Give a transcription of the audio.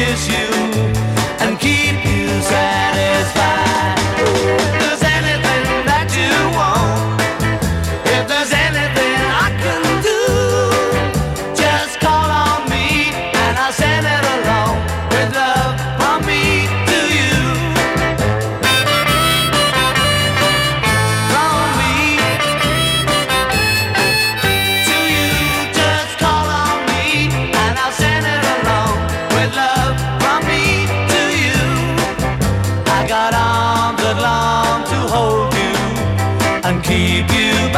Kiss you and keep you satisfied. If there's anything that you want, if there's anything I can do, just call on me and I'll send it. long to hold you and keep you